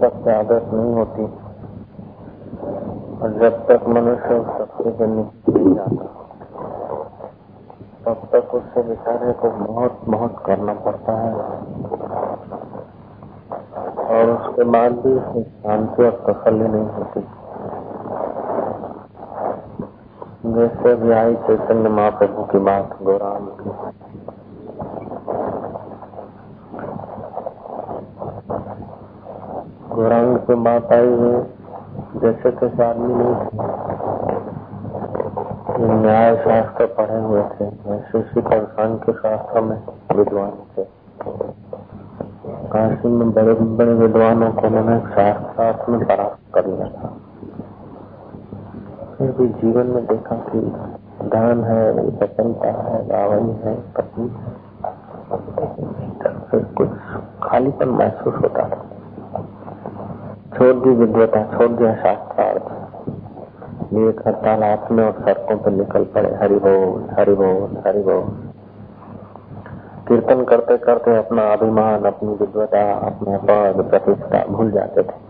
पुस्तक से आदत नहीं होती। और जब तक मनुष्य उस सत्य के नहीं जाता, तब तक उससे बेचारे को बहुत बहुत करना पड़ता है। और उसके बाद भी शांति और तसली नहीं होती। जैसे भी आई चैतन्य महाप्रभु की बात गौराम की। गौरांग की बात आई है जैसे कैसे आदमी नहीं थे न्याय शास्त्र पढ़े हुए थे, वैसे संस्थान के शास्त्र में विद्वान थे। काशी में बड़े बड़े विद्वानों को उन्होंने शास्त्र में परास्त कर लिया था। फिर भी जीवन में देखा कि धन है सफलता है रावण है, पत्नी है फिर कुछ खालीपन महसूस होता था। छोड़ दी विद्वता छोड़ दिया शास्त्रार्थ। ये हड़ताल हाथ में और सड़कों पर निकल पड़े। हरि बोल हरि बोल हरि बोल कीर्तन करते करते अपना अभिमान, अपनी विद्वता अपना पद, प्रतिष्ठा भूल जाते थे।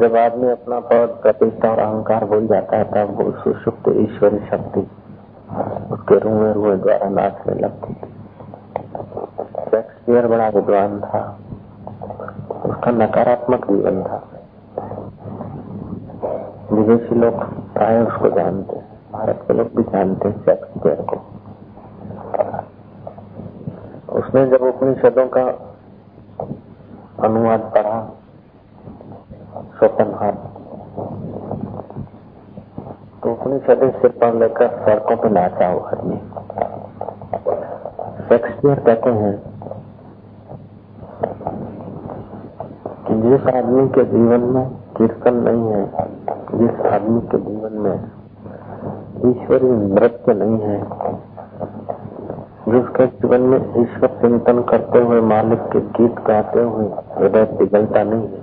जब आदमी अपना पद, प्रतिष्ठा और अहंकार भूल जाता है, तब वो सुषुप्त ईश्वरी शक्ति उसके रुए रुए द्वारा नाचने लगती थी। शेक्सपियर बड़ा विद्वान था। उसका नकारात्मक जीवन था। विदेशी लोग प्राय उसको जानते भारत के लोग भी जानते हैं को। उसने जब उपनिषदों का अनुवाद पढ़ा स्वतंत्र तो उपनिषद से पढ़ लेकर सड़कों पर नाचा वो आदमी। शेक्सपियर कहते हैं कि जिस आदमी के जीवन में कीर्तन नहीं है, जिस आदमी के जीवन में ईश्वरीय नृत्य नहीं है, जिसके जीवन में ईश्वर चिंतन करते हुए, मालिक के गीत गाते हुए हृदय पिघलता नहीं है,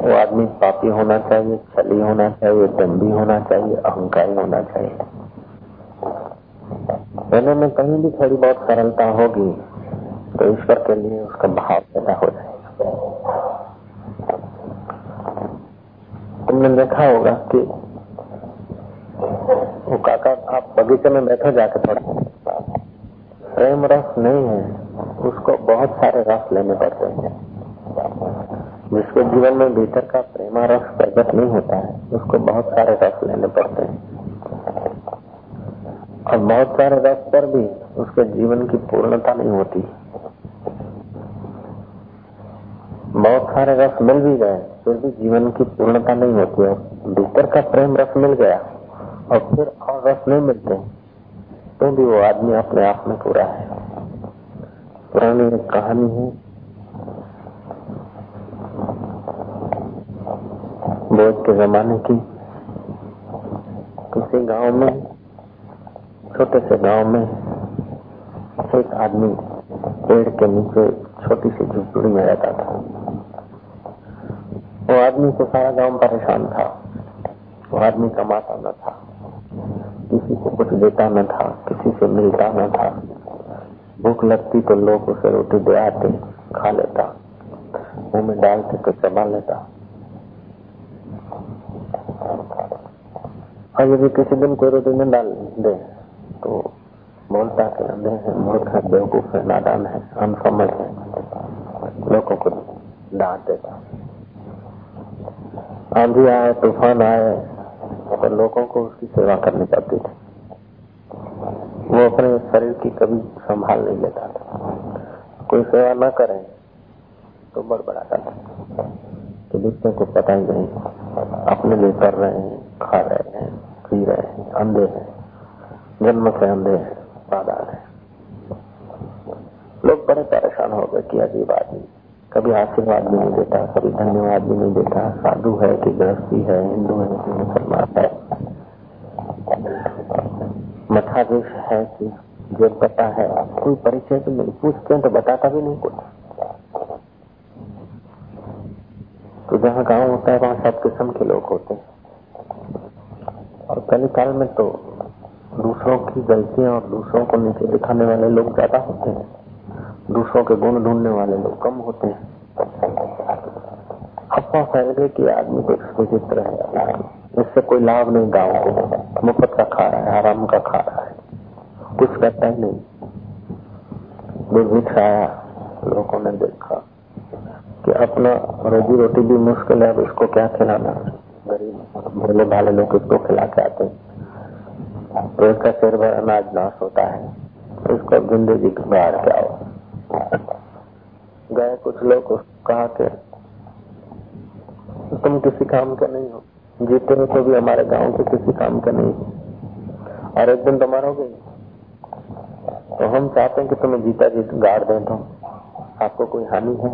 वो आदमी पापी होना चाहिए, छली होना चाहिए दम्भी होना चाहिए, अहंकारी होना चाहिए। दोनों में कहीं भी थोड़ी बहुत सरलता होगी तो ईश्वर के लिए उसका भाव पैदा हो जाएगा। तुमने देखा होगा कि वो काका, आप बगीचे में बैठे जाके थोड़ा। प्रेम रस नहीं है, उसको बहुत सारे रस लेने पड़ते हैं। जिसके जीवन में भीतर का प्रेमा रस प्रकट नहीं होता है, उसको बहुत सारे रस लेने पड़ते हैं। और बहुत सारे रस पर भी उसके जीवन की पूर्णता नहीं होती। बहुत सारे रस मिल भी गए। फिर भी जीवन की पूर्णता नहीं होती है। भीतर का प्रेम रस मिल गया और फिर और रस नहीं मिलते तो भी वो आदमी अपने आप में पूरा है। पुरानी एक कहानी है। बोध के जमाने की। किसी गाँव में, छोटे से गाँव में, एक आदमी पेड़ के नीचे छोटी सी झुपड़ी में रहता था। वो आदमी को सारा गाँव परेशान था। वो आदमी कमाता न था। किसी को कुछ देता न था, किसी से मिलता न था। भूख लगती तो लोग उसे रोटी दे आते, खा लेता। मुँह में डालते तो चबा लेता। और यदि किसी दिन कोई रोटी न डाल दे तो बोलता कि अंधे है मूर्ख है, बेवकूफ़ है, नादान है अनसमझ है। लोगों को डांट देता। आंधी आए, तूफ़ान आए तो लोगों को उसकी सेवा करनी पड़ती थी। वो अपने शरीर की कभी संभाल नहीं लेता था। कोई सेवा न करे तो बड़बड़ाता था। तो दूसरे को पता ही नहीं, अपने लिए कर रहे हैं, खा रहे हैं, पी रहे हैं, अंधे हैं, जन्म से अंधे हैं बादान है। लोग बड़े परेशान हो गए कि अजीब आदमी। कभी आशीर्वाद भी नहीं देता, कभी धन्यवाद भी नहीं देता। साधु है कि गृहस्थी है, हिंदू है कि मुसलमान है। मठाधीश है कि जो पता है, कोई परिचय तो नहीं। पूछते हैं तो बताता भी नहीं कुछ। तो जहाँ गाँव होता है, वहाँ सब किस्म के लोग होते हैं। और पहले काल में तो दूसरों की गलतियाँ और दूसरों को नीचे दिखाने वाले लोग ज़्यादा होते हैं। दूसरों के गुण ढूँढने वाले लोग कम होते हैं। अफवाह फैल गई कि आदमी कुछ विचित्र है। इससे कोई लाभ नहीं गाँव को। मुफ़्त का खा रहा है, आराम का खा रहा है। कुछ करता ही नहीं। दुर्भिक्ष आया लोगों ने देखा कि अपना रोजी रोटी भी मुश्किल है, अब इसको क्या खिलाना गरीब भोले भाले लोग इसको खिला के आते तो इसका सिर भर अनाज नाश होता है। इसको ज़िंदगी बाहर क्या हो गए कुछ लोग कहा के तुम किसी काम का नहीं हो। जीते हो तो भी हमारे गाँव के किसी काम का नहीं हो। और एक दिन तो मरोगे तो हम चाहते हैं कि तुम्हें जीता जीत गाड़ दें तो। आपको कोई हानि है?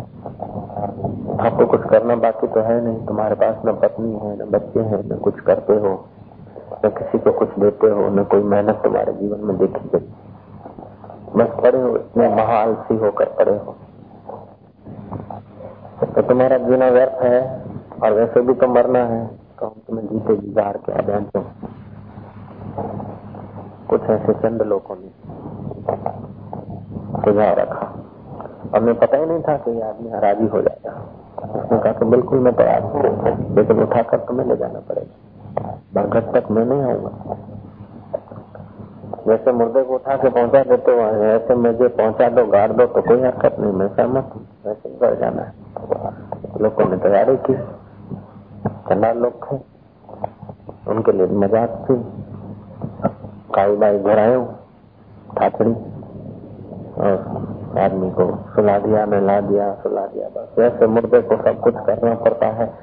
आपको कुछ करना बाकी तो है नहीं। तुम्हारे पास न पत्नी है, न बच्चे हैं, न कुछ करते हो, न किसी को कुछ देते हो, न कोई मेहनत तुम्हारे जीवन में देखी गई। बस पड़े हो, इतने महालसी होकर पड़े हो। तो तुम्हारा जीना व्यर्थ है, और वैसे भी तो मरना है तो हम तुम्हें जीते गाड़ के आ तो कुछ ऐसे चंद लोगों ने सुझाव रखा। और मैं पता ही नहीं था कि आदमी राज़ी हो जाएगा। उसने कहा कि बिल्कुल मैं तैयार हूँ, लेकिन उठाकर तुम्हें ले जाना पड़ेगा। बरगद तक मैं नहीं आऊँगा। जैसे मुर्दे को उठा के पहुँचा देते हो ऐसे मुझे पहुँचा दो, गाड़ दो तो कोई हरकत नहीं, मैं सहमत हूँ। वैसे घर जाना है। लोगों ने तैयारी की। चंडाल लोग थे उनके लिए मज़ाक थी। काई बाई घरायो ठाकड़ी और आदमी को सुला दिया, नहला दिया, सुला दिया। बस वैसे मुर्दे को सब कुछ करना पड़ता है।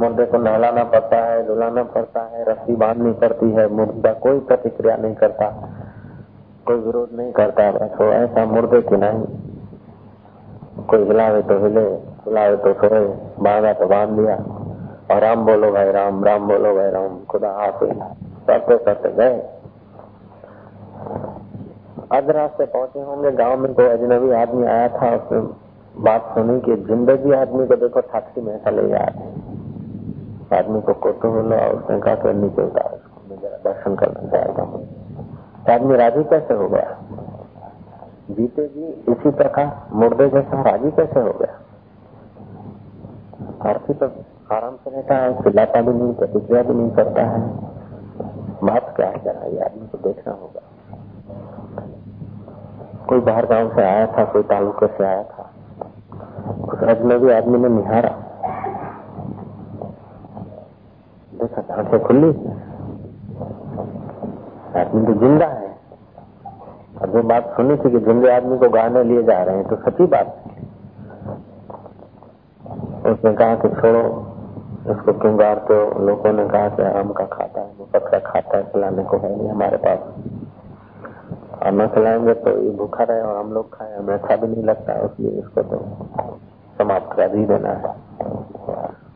मुर्दे को नहलाना पड़ता है, धुलाना पड़ता है। रस्सी बांधनी पड़ती है। मुर्दा कोई प्रतिक्रिया नहीं करता। कोई विरोध नहीं करता बस वो ऐसा मुर्दे की नहीं। कोई हिलावे तो हिले, हिलावे तो सोए बांधा तो बाँध दिया और राम बोलो भाई, राम राम बोलो भाई, राम, खुदा हाथ करते करते गए। अधरात से पहुँचे होंगे, गाँव में कोई अजनबी आदमी आया था, उसने बात सुनी कि ज़िंदगी आदमी को देखो थाकसी में ऐसा ले जाए आदमी को और उसने कहा नीचे उतार, उसको दर्शन करना चाहता हूँ। आदमी राज़ी कैसे हो गया? जीते जी इसी प्रकार मुर्दे जैसा राज़ी कैसे हो गया? आरती तो आराम से रहता है, चिल्लाता भी नहीं, प्रतिक्रिया भी नहीं करता है। बात क्या है जरा, ये आदमी को देखना होगा। कोई बाहर गाँव से आया था, कोई तालुके से आया था, उस अजनबी आदमी ने निहारा। देखा, आँखें खुली? आदमी तो ज़िंदा है। और जो बात सुनी थी कि जिंदे आदमी को गाने लिए जा रहे हैं तो सच्ची बात उसने कहा कि छोड़ो उसको क्यों गाड़ते हो? लोगों ने कहा कि आम का खाता है का खाता है खिलाने को है नहीं हमारे पास। और न खिलाएँगे तो ये भूखा रहे और हम लोग खाए, हमें अच्छा भी नहीं लगता, इसलिए इसको तो समाप्त कर ही देना है।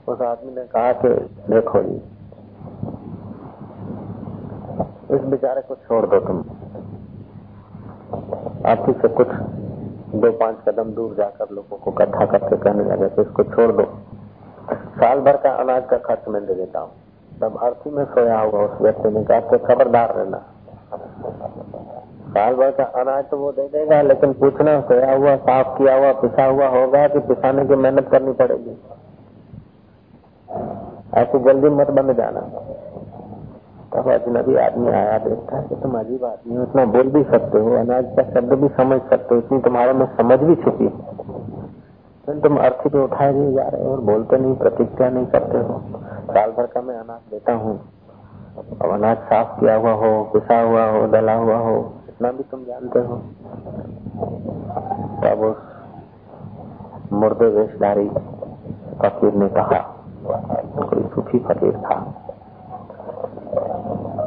उस आदमी ने कहा कि देखो जी इस बेचारे को छोड़ दो तुम। आप से कुछ दो पाँच कदम दूर जाकर लोगों को कट्ठा करके कहने लगे तो इसको छोड़ दो। साल भर का अनाज का खर्च मैं दे देता हूँ। तब अर्थी में सोया हुआ उस व्यक्ति ने कहा तो खबरदार रहना। साल भर का अनाज तो वो दे देगा, लेकिन पूछना सोया हुआ, साफ़ किया हुआ, पिसा हुआ होगा कि पिसाने की मेहनत करनी पड़ेगी? ऐसी जल्दी मत बन जाना। तब अजनबी आदमी आया, देखता है कि तुम अजीब आदमी हो, इतना बोल भी सकते हो, अनाज का शब्द भी समझ सकते हो, इतनी तुम्हारे में समझ भी छुपी है। तुम अर्थ पे उठाए नहीं जा रहे हो और बोलते नहीं प्रतिक्रिया नहीं करते हो। साल भर का मैं अनाज देता हूँ। अब अनाज साफ़ किया हुआ हो घुसा हुआ हो, डला हुआ हो, इतना भी तुम जानते हो। तब उस मुर्दे वेशधारी फकीर ने कहा, कोई सूफी फकीर था।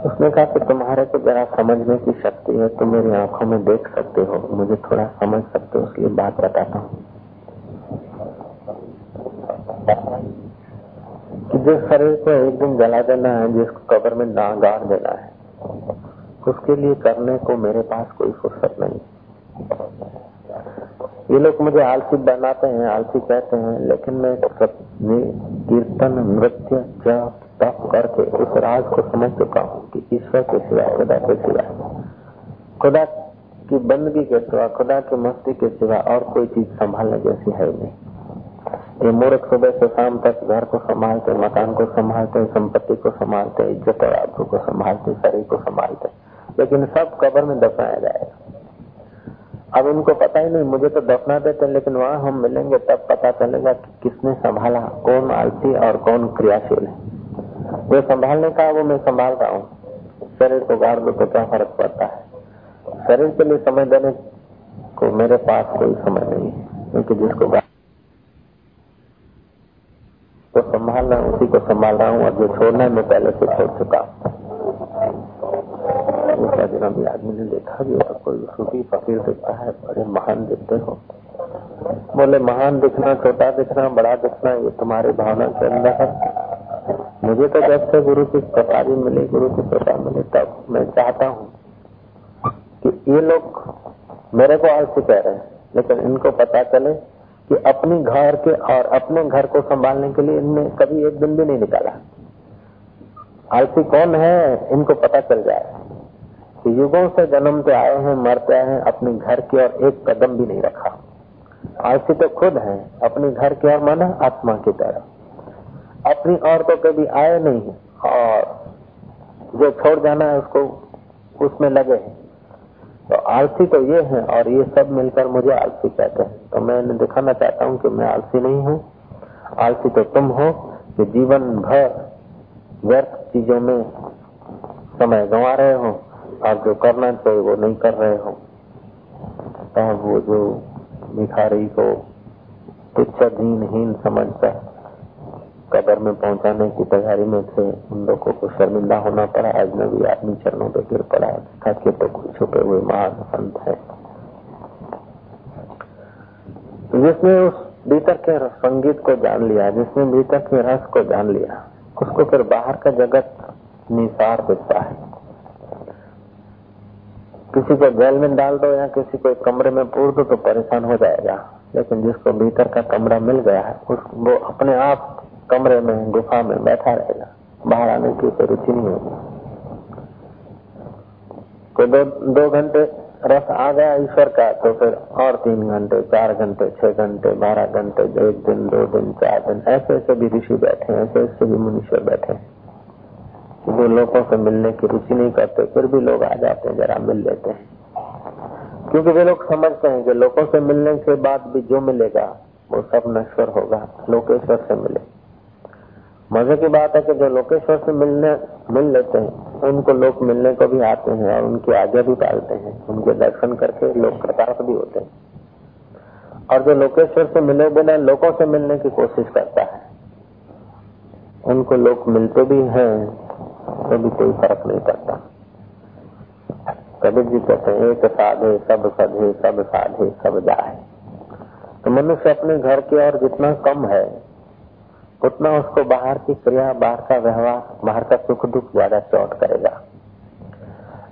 उसने कहा कि तुम्हारे को जरा समझने की शक्ति है, तुम मेरी आँखों में देख सकते हो, मुझे थोड़ा समझ सकते हो इसलिए बात बताता हूँ। कि जिस शरीर को एक दिन जला देना है, जिसको कबर में गाड़ देना है, उसके लिए करने को मेरे पास कोई फुर्सत नहीं। ये लोग मुझे आलसी बनाते हैं, आलसी कहते हैं, लेकिन मैं कीर्तन, नृत्य, जप तप करके उस राज को समझ चुका हूँ कि ईश्वर के सिवा, खुदा के सिवा। खुदा की बंदगी के सिवा, खुदा की मस्ती के सिवा और कोई चीज़ संभालने जैसी है नहीं। ये मूर्ख सुबह से शाम तक घर को संभालते, मकान को संभालते, संपत्ति को संभालते, इज़्ज़त और आबरू को संभालते, शरीर को संभालते, लेकिन सब कबर में दफनाया जाएगा। अब इनको पता ही नहीं, मुझे तो दफना देते लेकिन वहाँ हम मिलेंगे, तब पता चलेगा कि किसने संभाला, कौन आलसी और कौन क्रियाशील है। जो संभालने का वो मैं संभाल रहा हूँ। शरीर को गाड़ दो तो क्या फ़र्क पड़ता है। शरीर के लिए समय देने को मेरे पास कोई समय नहीं है, क्योंकि जिसको तो संभाल रहा हूँ, उसी को संभाल रहा हूँ, और जो छोड़ना है, मैं पहले से छोड़ चुका अभी आदमी ने देखा भी होगा, कोई सूफी फकीर दिखता है, बड़े महान दिखते हो। बोले, महान दिखना, छोटा दिखना, बड़ा दिखना, ये तुम्हारी भावना के अंदर है। मुझे तो जब से गुरु की प्रसादी मिली, गुरु की कृपा मिली, तब मैं चाहता हूँ कि ये लोग मेरे को आलसी कह रहे हैं। लेकिन इनको पता चले कि अपनी घर के और अपने घर को संभालने के लिए इनने कभी एक दिन भी नहीं निकाला। आलसी कौन है? इनको पता चल जाए कि युगों से जन्मते आए हैं, मरते आए हैं, अपने घर की ओर एक कदम भी नहीं रखा। आलसी तो खुद है, अपने घर की ओर माना आत्मा की तरह। अपनी ओर तो कभी आए नहीं है, और जो छोड़ जाना है उसको उसमें लगे हैं। तो आलसी तो ये है, और ये सब मिलकर मुझे आलसी कहते हैं। तो मैं दिखाना चाहता हूँ कि मैं आलसी नहीं हूँ। आलसी तो तुम हो, कि जीवन भर व्यर्थ चीज़ों में समय गंवा रहे हो, और जो करना चाहिए वो नहीं कर रहे हो। तब वो जो भिखारी को तुच्छ हीन समझकर कबर में पहुँचाने की तैयारी में थे। उन लोगों को शर्मिंदा होना पड़ा। अजनबी आदमी चरणों पर गिर पड़ा। था कि तो कोई छुपे हुए महान संत है। जिसने उस भीतर के संगीत को जान लिया, जिसने भीतर के रस को जान लिया, उसको फिर बाहर का जगत निसार दिखता है। किसी को जेल में डाल दो या किसी को एक कमरे में पूर दो तो परेशान हो जाएगा। लेकिन जिसको भीतर का कमरा मिल गया है, उस वो अपने आप कमरे में, गुफा में बैठा रहेगा। बाहर आने की कोई रुचि नहीं होगी। कोई दो दो घंटे रस आ गया ईश्वर का तो फिर और तीन घंटे, चार घंटे, छह घंटे, बारह घंटे, एक दिन, दो दिन, चार दिन, ऐसे ऐसे भी ऋषि बैठे हैं, ऐसे ऐसे भी मुनीश्वर बैठे हैं। जो लोगों से मिलने की रुचि नहीं करते, फिर भी लोग आ जाते हैं, जरा मिल लेते हैं। क्योंकि वे लोग समझते हैं कि लोगों से मिलने के बाद भी जो मिलेगा, वो सब नश्वर होगा, लोकेश्वर से मिले। मज़े की बात है कि जो लोकेश्वर से मिलने, मिल लेते हैं, उनको लोग मिलने को भी आते हैं और उनकी आज्ञा भी पालते हैं। उनके दर्शन करके लोग कृतार्थ भी होते हैं। और जो लोकेश्वर से मिले बिना लोगों से मिलने की कोशिश करता है, उनको लोग मिलते भी हैं तो भी कोई फ़र्क नहीं पड़ता। कबीर जी कहते हैं, एक साधे, सब सधे, सब साधे, सब जाए। तो मनुष्य अपने घर की और जितना कम है उतना उसको बाहर की क्रिया बाहर का व्यवहार, बाहर का सुख दुख ज़्यादा चोट करेगा।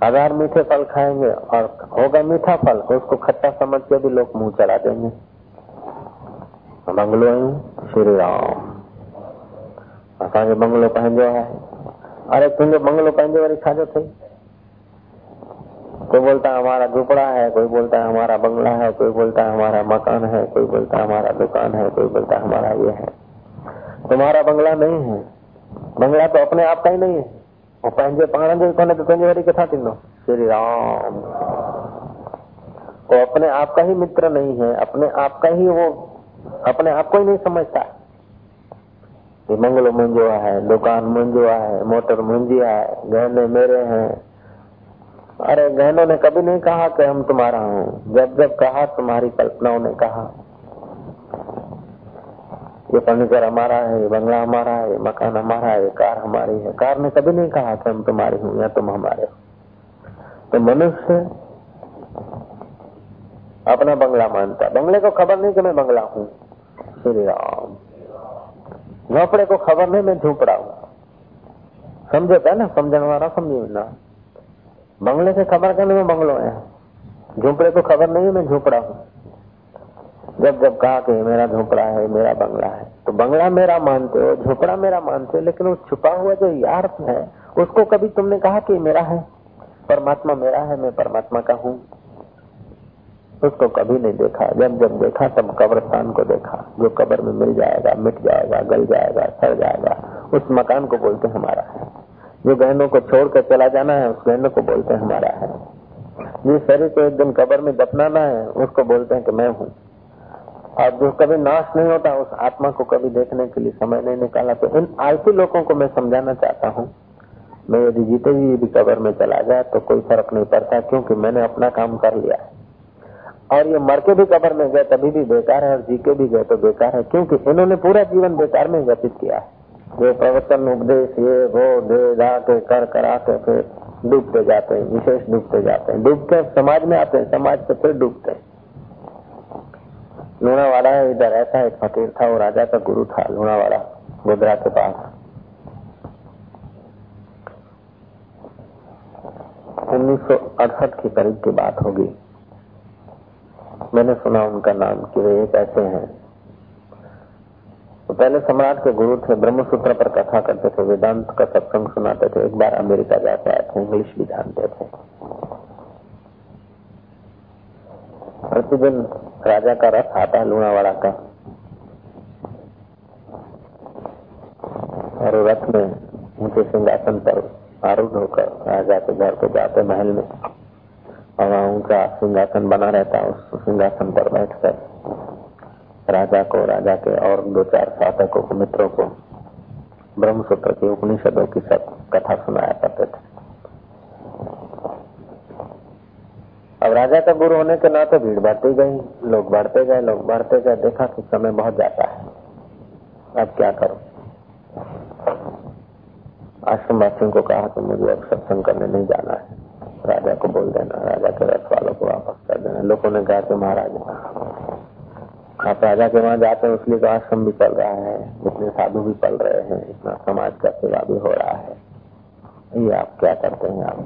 अगर मीठे फल खाएँगे और होगा मीठा फल तो उसको खट्टा समझ के भी लोग मुँह चढ़ा देंगे। बंगलो श्री राम। असांखे बंगलो पंहिंजो है। अरे तुझे बंगलो पंहिंजे वरी छाजो थे कोई बोलता है, हमारा झोपड़ा है, कोई बोलता है, हमारा बंगला है, कोई बोलता है, हमारा मकान है, कोई बोलता है, हमारा दुकान है, कोई बोलता है, हमारा ये है। तुम्हारा बंगला नहीं है। बंगला तो अपने आप का ही नहीं है। पंहिंजे पाण जो कोन्हे तो तुंहिंजे वरी किथां थींदो श्री राम। वो अपने आप का ही मित्र नहीं है। अपने आप का ही वो अपने आप को ही नहीं समझता। ये मंगलो मुंहिंजो है, दुकान मुंहिंजो है, मोटर मुंहिंजी है, गहने मेरे हैं। अरे गहनों ने कभी नहीं कहा कि हम तुम्हारा हूँ। जब जब कहा, तुम्हारी कल्पनाओं ने कहा। ये फर्नीचर हमारा है, ये बंगला हमारा है, ये मकान हमारा है, ये कार हमारी है। कार ने कभी नहीं कहा कि हम तुम्हारे हूँ या तुम हमारे हो। तो मनुष्य अपना बंगला मानता बंगले को खबर नहीं कि मैं बंगला हूँ। श्री राम। झोपड़े को खबर नहीं, मैं झोपड़ा हूँ। समझो था ना? समझने वाला समझी ना? बंगले से खबर करने में बंगलो है। झोपड़े को खबर नहीं है, मैं झोपड़ा हूँ। जब जब कहा कि मेरा झोपड़ा है, मेरा बंगला है। तो बंगला मेरा मानते हो, झोपड़ा मेरा मानते हो, लेकिन वो छुपा हुआ जो यार्थ है, उसको कभी तुमने कहा कि मेरा है? परमात्मा मेरा है, मैं परमात्मा का हूँ। उसको कभी नहीं देखा। जब जब देखा, तब कब्रस्तान को देखा। जो कब्र में मिल जाएगा, मिट जाएगा, गल जाएगा, सड़ जाएगा, उस मकान को बोलते हमारा है। जो गहनों को छोड़ कर चला जाना है, उस गहनों को बोलते हमारा है। जिस शरीर को एक दिन कब्र में दफनाना है, उसको बोलते हैं कि मैं हूँ। और जो कभी नाश नहीं होता उस आत्मा को कभी देखने के लिए समय नहीं निकाला। तो इन आलसी लोगों को मैं समझाना चाहता हूँ। मैं यदि जीते ही यदि कबर में चला जाए तो कोई फ़र्क नहीं पड़ता, क्योंकि मैंने अपना काम कर लिया। और ये मर के भी कबर में गए, तभी भी बेकार है, और जी के भी गए तो बेकार है, क्योंकि इन्होंने पूरा जीवन बेकार में व्यतीत किया है। जो प्रवचन, उपदेश, ये वो, दे के कर करा के फिर डूबते जाते हैं, विशेष डूबते जाते हैं। डूबते समाज में आते हैं, समाज से फिर डूबते हैं। लूणावाड़ा इधर ऐसा एक फकीर था, वो राजा का गुरु था लूणावाड़ा गोदरा के पास। उन्नीस की करीब की बात होगी। मैंने सुना उनका नाम कि वे एक ऐसे हैं। तो पहले सम्राट के गुरु थे, ब्रह्मसूत्र पर कथा करते थे, वेदांत का सत्संग सुनाते थे, एक बार अमेरिका जाते आए थे, इंग्लिश भी जानते थे। प्रतिदिन राजा का रथ आता है लूणावाड़ा का। और रथ में ऊँचे सिंहासन पर आरूढ़ होकर राजा के घर को जाते महल में। और वहाँ ऊँचा सिंहासन बना रहता है, उस सिंहासन पर बैठकर राजा को, राजा के और दो चार साधकों को, मित्रों को ब्रह्मसूत्र के उपनिषदों की सब कथा सुनाया करते थे। अब राजा का गुरु होने के नाते भीड़ बढ़ती गई, लोग बढ़ते गए, लोग बढ़ते गए, देखा कि समय बहुत जाता है। अब क्या करो? आश्रम वासियों को कहा कि मुझे अब सत्संग करने नहीं जाना है। राजा को बोल देना, राजा के रथ वालों को वापस कर देना। लोगों ने कहा कि महाराज आप राजा के वहाँ जाते हैं इसलिए तो आश्रम भी चल रहा है इतने साधु भी पल रहे हैं, इतना समाज का सेवा भी हो रहा है। ये आप क्या करते हैं? आप